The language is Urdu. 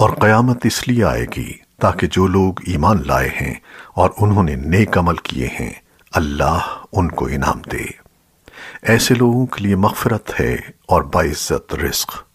اور قیامت اس لیے آئے گی تاکہ جو لوگ ایمان لائے ہیں اور انہوں نے نیک عمل کیے ہیں، اللہ ان کو انعام دے۔ ایسے لوگوں کے لیے مغفرت ہے اور باعزت رزق۔